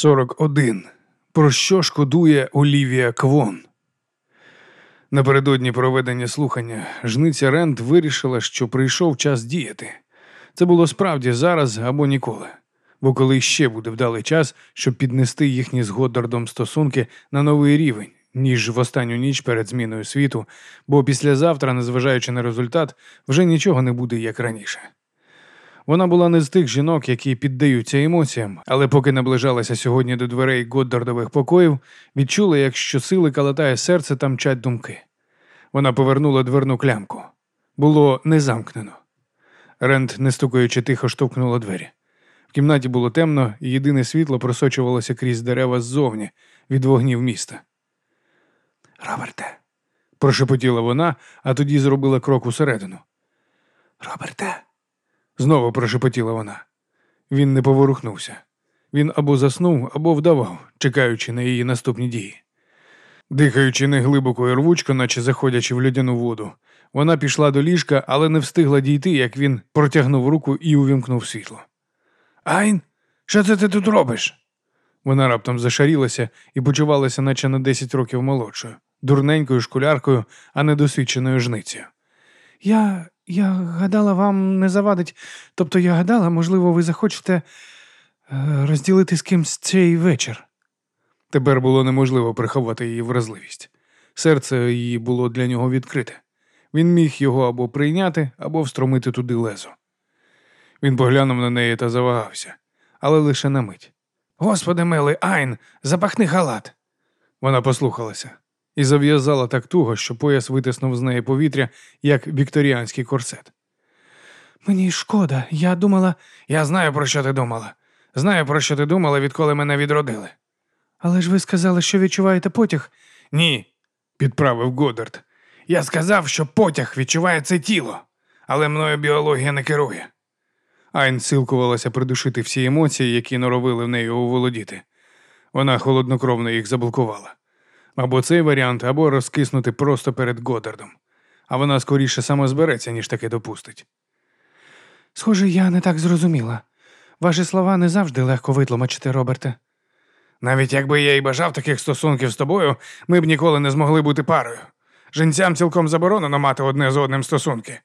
41. Про що шкодує Олівія Квон? Напередодні проведення слухання жниця Рент вирішила, що прийшов час діяти. Це було справді зараз або ніколи. Бо коли ще буде вдалий час, щоб піднести їхні з Годдардом стосунки на новий рівень, ніж в останню ніч перед зміною світу, бо післязавтра, незважаючи на результат, вже нічого не буде як раніше. Вона була не з тих жінок, які піддаються емоціям, але поки наближалася сьогодні до дверей Годдардових покоїв, відчула, як щосили калатає серце та мчать думки. Вона повернула дверну клямку. Було не замкнено. Рент, не стукаючи, тихо штовхнула двері. В кімнаті було темно, і єдине світло просочувалося крізь дерева ззовні від вогнів міста. Роберте, прошепотіла вона, а тоді зробила крок усередину. Роберте, знову прошепотіла вона. Він не поворухнувся. Він або заснув, або вдавав, чекаючи на її наступні дії. Дихаючи неглибоко і рвучко, наче заходячи в льодяну воду, вона пішла до ліжка, але не встигла дійти, як він протягнув руку і увімкнув світло. Айн, що це ти тут робиш? Вона раптом зашарілася і почувалася, наче на десять років молодшою, дурненькою школяркою, а не досвідченою жницею. Я я гадала, вам не завадить. Тобто я гадала, можливо, ви захочете е, розділити з кимсь цей вечір. Тепер було неможливо приховати її вразливість. Серце її було для нього відкрите. Він міг його або прийняти, або встромити туди лезо. Він поглянув на неї та завагався, але лише на мить. Господи милий, Айн, запахни халат. Вона послухалася і зав'язала так туго, що пояс витиснув з неї повітря, як вікторіанський корсет. Мені шкода, я думала, я знаю, про що ти думала. Знаю, про що ти думала, відколи мене відродили. Але ж ви сказали, що відчуваєте потяг? Ні, підправив Годдард. Я сказав, що потяг відчуває це тіло, але мною біологія не керує. Айн силкувалася придушити всі емоції, які норовили в неї оволодіти. Вона холоднокровно їх заблокувала. Або цей варіант, або розкиснути просто перед Годдардом. А вона скоріше саме збереться, ніж таке допустить. Схоже, я не так зрозуміла. Ваші слова не завжди легко витлумачити, Роберте. Навіть якби я й бажав таких стосунків з тобою, ми б ніколи не змогли бути парою. Жінцям цілком заборонено мати одне з одним стосунки.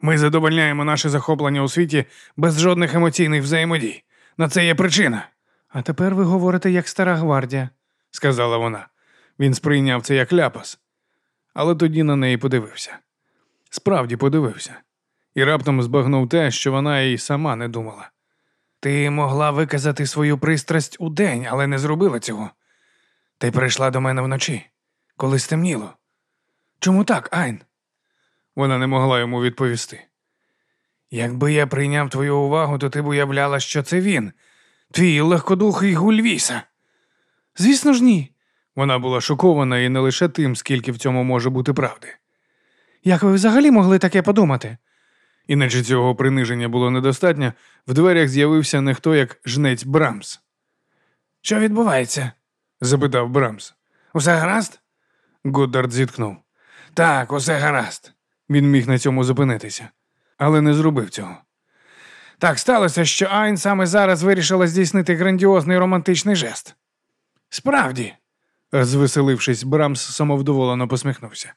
Ми задовольняємо наше захоплення у світі без жодних емоційних взаємодій. На це є причина. А тепер ви говорите як стара гвардія, сказала вона. Він сприйняв це як ляпас, але тоді на неї подивився. Справді подивився, і раптом збагнув те, що вона й сама не думала. Ти могла виказати свою пристрасть у день, але не зробила цього. Ти прийшла до мене вночі, коли стемніло. Чому так, Айн? Вона не могла йому відповісти. Якби я прийняв твою увагу, то ти б уявляла, що це він, твій легкодухий гульвіса. Звісно ж, ні. Вона була шокована і не лише тим, скільки в цьому може бути правди. Як ви взагалі могли таке подумати? Іначе цього приниження було недостатньо, в дверях з'явився не хто як жнець Брамс. Що відбувається? запитав Брамс. Усе гаразд? Годдард зіткнув. Так, усе гаразд. Він міг на цьому зупинитися, але не зробив цього. Так сталося, що Айн саме зараз вирішила здійснити грандіозний романтичний жест. Справді, звеселившись, Брамс самовдоволено посміхнувся.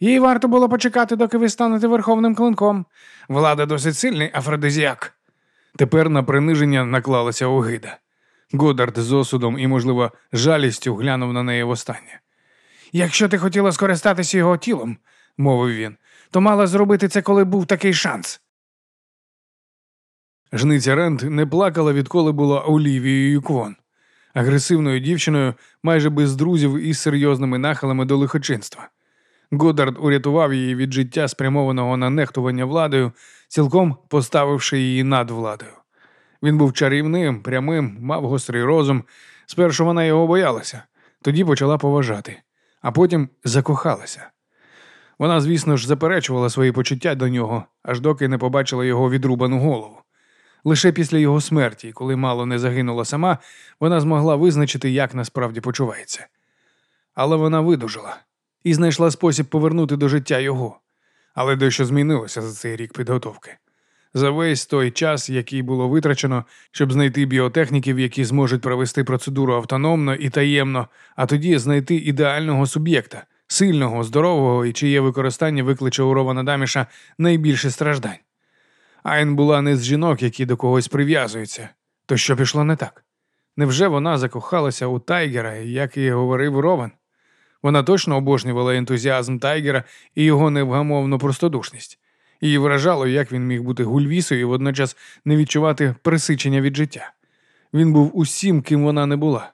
Їй варто було почекати, доки ви станете верховним клинком. Влада досить сильний афродизіак. Тепер на приниження наклалася огида. Годард з осудом і, можливо, жалістю глянув на неї востаннє. Якщо ти хотіла скористатися його тілом, мовив він, то мала зробити це, коли був такий шанс. Жниця Рент не плакала, відколи була Олівією Квон, агресивною дівчиною, майже без друзів і серйозними нахилами до лихочинства. Годард урятував її від життя, спрямованого на нехтування владою, цілком поставивши її над владою. Він був чарівним, прямим, мав гострий розум. Спершу вона його боялася, тоді почала поважати, а потім закохалася. Вона, звісно ж, заперечувала свої почуття до нього, аж доки не побачила його відрубану голову. Лише після його смерті, коли мало не загинула сама, вона змогла визначити, як насправді почувається. Але вона видужала і знайшла спосіб повернути до життя його. Але дещо змінилося за цей рік підготовки. За весь той час, який було витрачено, щоб знайти біотехніків, які зможуть провести процедуру автономно і таємно, а тоді знайти ідеального суб'єкта, сильного, здорового і чиє використання викличе у Рована Даміша найбільше страждань. Айн була не з жінок, які до когось прив'язуються. То що пішло не так? Невже вона закохалася у Тайгера, як і говорив Рован? Вона точно обожнювала ентузіазм Тайгера і його невгамовну простодушність. Її вражало, як він міг бути гульвісою і водночас не відчувати присичення від життя. Він був усім, ким вона не була,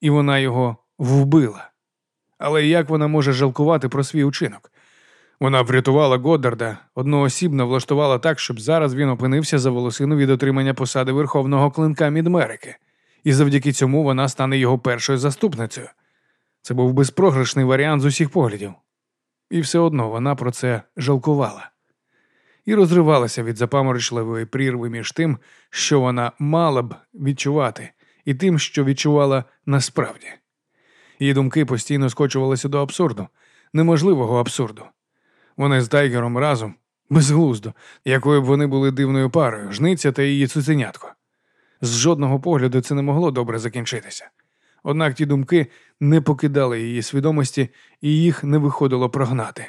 і вона його вбила. Але як вона може жалкувати про свій учинок? Вона врятувала Годдарда, одноосібно влаштувала так, щоб зараз він опинився за волосину від отримання посади Верховного клинка Мідмерики, і завдяки цьому вона стане його першою заступницею. Це був безпрограшний варіант з усіх поглядів. І все одно вона про це жалкувала і розривалася від запаморочливої прірви між тим, що вона мала б відчувати, і тим, що відчувала насправді. Її думки постійно скочувалися до абсурду, неможливого абсурду. Вони з Тайгером разом, безглуздо, якою б вони були дивною парою, жниця та її цуценятко. З жодного погляду це не могло добре закінчитися. Однак ті думки не покидали її свідомості, і їх не виходило прогнати.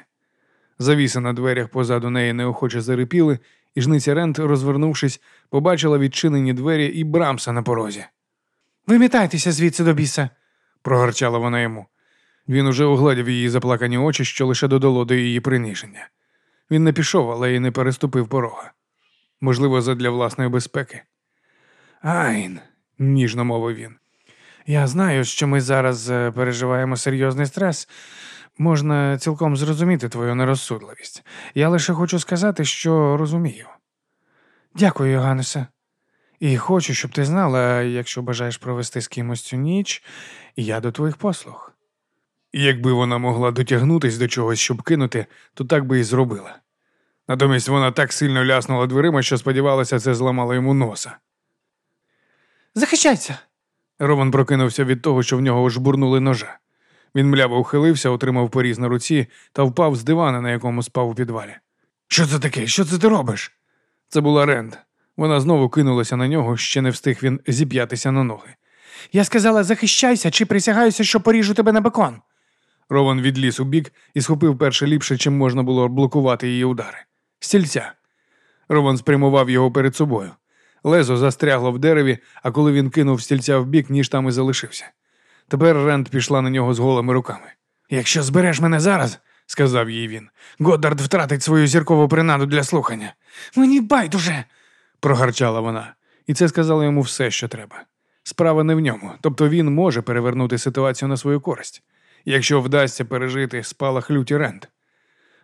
Завіси на дверях позаду неї неохоче зарипіли, і жниця Рент, розвернувшись, побачила відчинені двері і брамса на порозі. Вимітайтеся звідси до біса, прогарчала вона йому. Він уже огладів її заплакані очі, що лише додало до її приниження. Він не пішов, але й не переступив порога. Можливо, задля власної безпеки. Айн, ніжно мовив він. Я знаю, що ми зараз е, переживаємо серйозний стрес, можна цілком зрозуміти твою нерозсудливість. Я лише хочу сказати, що розумію. Дякую, Йоганнесе. І хочу, щоб ти знала, якщо бажаєш провести з кимось цю ніч, я до твоїх послуг. Якби вона могла дотягнутися до чогось, щоб кинути, то так би і зробила. Натомість вона так сильно ляснула дверима, що сподівалася, це зламало йому носа. Захищайся. Рован прокинувся від того, що в нього жбурнули ножа. Він мляво ухилився, отримав поріз на руці та впав з дивана, на якому спав у підвалі. Що це таке? Що це ти робиш? Це була Ренд. Вона знову кинулася на нього, ще не встиг він зіп'ятися на ноги. Я сказала, захищайся чи присягаюся, що поріжу тебе на бекон. Рован відліз у бік і схопив перше ліпше, чим можна було блокувати її удари. Стільця. Рован спрямував його перед собою. Лезо застрягло в дереві, а коли він кинув стільця в бік, ніж там і залишився. Тепер Ренд пішла на нього з голими руками. Якщо збереш мене зараз, сказав їй він, Годдард втратить свою зіркову принаду для слухання. Мені байдуже, прогарчала вона, і це сказало йому все, що треба. Справа не в ньому, тобто він може перевернути ситуацію на свою користь, якщо вдасться пережити спалах люті Ренд.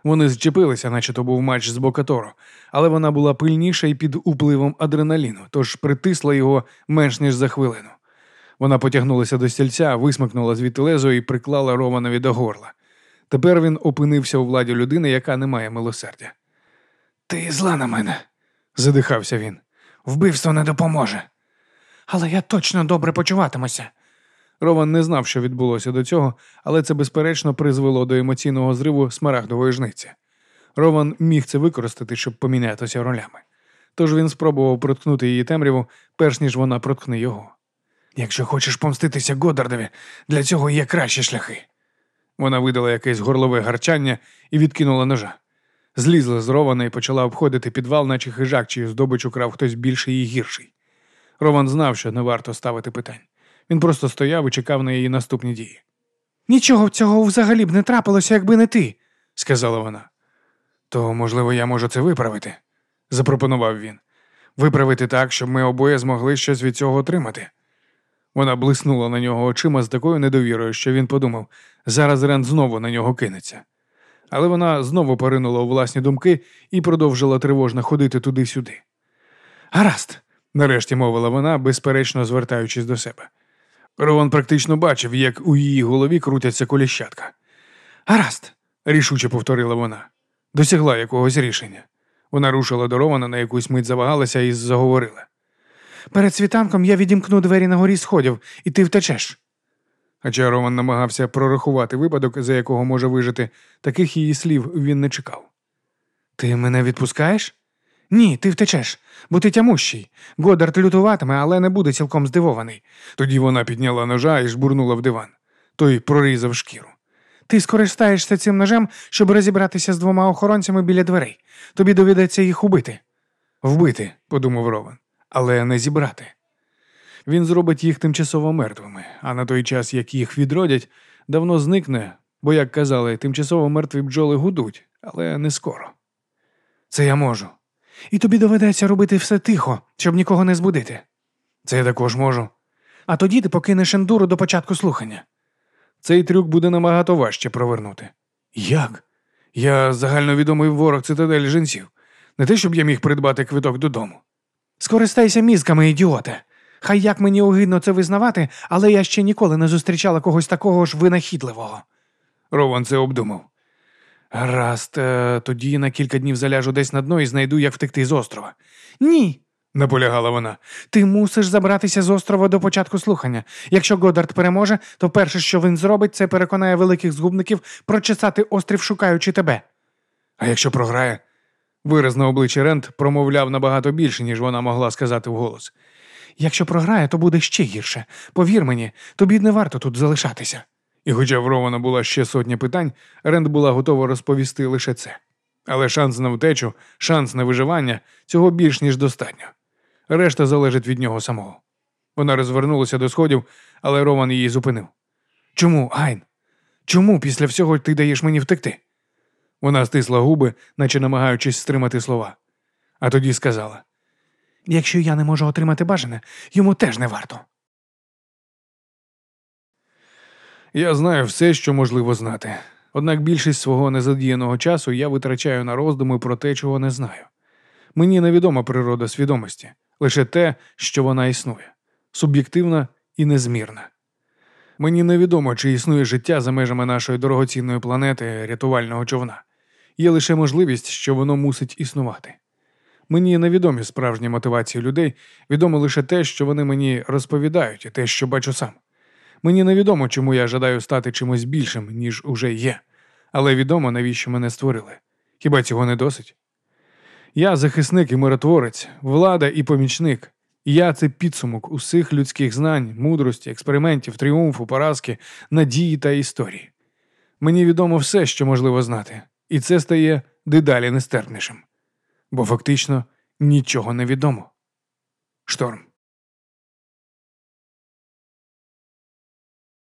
Вони зчепилися, наче то був матч з Бокаторо, але вона була пильніша і під упливом адреналіну, тож притисла його менш ніж за хвилину. Вона потягнулася до стільця, висмикнула звідти лезо і приклала Романові до горла. Тепер він опинився у владі людини, яка не має милосердя. Ти зла на мене, задихався він. Вбивство не допоможе. Але я точно добре почуватимуся. Рован не знав, що відбулося до цього, але це, безперечно, призвело до емоційного зриву смарагдової жниці. Рован міг це використати, щоб помінятися ролями. Тож він спробував проткнути її темряву, перш ніж вона проткне його. Якщо хочеш помститися Годдардові, для цього є кращі шляхи. Вона видала якесь горлове гарчання і відкинула ножа. Злізла з рована і почала обходити підвал, наче хижак, чию здобич крав хтось більший і гірший. Рован знав, що не варто ставити питань. Він просто стояв і чекав на її наступні дії. Нічого цього взагалі б не трапилося, якби не ти, сказала вона. То, можливо, я можу це виправити, запропонував він. Виправити так, щоб ми обоє змогли щось від цього отримати. Вона блиснула на нього очима з такою недовірою, що він подумав, зараз Рен знову на нього кинеться. Але вона знову поринула у власні думки і продовжила тривожно ходити туди-сюди. Гаразд, нарешті мовила вона, безперечно звертаючись до себе. Рован практично бачив, як у її голові крутяться коліщатка. Гаразд, рішуче повторила вона, досягла якогось рішення. Вона рушила до Рована, на якусь мить завагалася і заговорила. Перед світанком я відімкну двері на горі сходів, і ти втечеш. Хоча Роман намагався прорахувати випадок, за якого може вижити, таких її слів він не чекав. Ти мене відпускаєш? Ні, ти втечеш, бо ти тямущий. Годард лютуватиме, але не буде цілком здивований. Тоді вона підняла ножа і жбурнула в диван. Той прорізав шкіру. Ти скористаєшся цим ножем, щоб розібратися з двома охоронцями біля дверей. Тобі доведеться їх убити. Вбити, подумав Рован, але не зібрати. Він зробить їх тимчасово мертвими, а на той час, як їх відродять, давно зникне, бо, як казали, тимчасово мертві бджоли гудуть, але не скоро. Це я можу. І тобі доведеться робити все тихо, щоб нікого не збудити. Це я також можу. А тоді ти покинеш ендуру до початку слухання. Цей трюк буде набагато важче провернути. Як? Я загальновідомий ворог цитаделі жінців. Не те, щоб я міг придбати квиток додому. Скористайся мізками, ідіоте. Хай як мені огидно це визнавати, але я ще ніколи не зустрічала когось такого ж винахідливого. Рован це обдумав. Гаразд, е, тоді на кілька днів заляжу десь на дно і знайду, як втекти з острова. Ні, наполягала вона. Ти мусиш забратися з острова до початку слухання. Якщо Годард переможе, то перше, що він зробить, це переконає великих згубників прочесати острів, шукаючи тебе. А якщо програє? Вираз на обличчі Рент промовляв набагато більше, ніж вона могла сказати вголос. Якщо програє, то буде ще гірше. Повір мені, тобі не варто тут залишатися. І хоча в Рована була ще сотня питань, Ренд була готова розповісти лише це. Але шанс на втечу, шанс на виживання цього більш ніж достатньо. Решта залежить від нього самого. Вона розвернулася до сходів, але Рован її зупинив. Чому, Айн? Чому після всього ти даєш мені втекти? Вона стисла губи, наче намагаючись стримати слова, а тоді сказала: Якщо я не можу отримати бажане, йому теж не варто. Я знаю все, що можливо знати. Однак більшість свого незадіяного часу я витрачаю на роздуми про те, чого не знаю. Мені невідома природа свідомості, лише те, що вона існує, суб'єктивна і незмірна. Мені невідомо, чи існує життя за межами нашої дорогоцінної планети рятувального човна. Є лише можливість, що воно мусить існувати. Мені невідомі справжні мотивації людей, відомо лише те, що вони мені розповідають, і те, що бачу сам. Мені невідомо, чому я жадаю стати чимось більшим, ніж уже є, але відомо, навіщо мене створили. Хіба цього не досить? Я захисник і миротворець, влада і помічник. Я це підсумок усіх людських знань, мудрості, експериментів, тріумфу, поразки, надії та історії. Мені відомо все, що можливо знати, і це стає дедалі нестерпнішим. Бо фактично нічого не відомо. Шторм.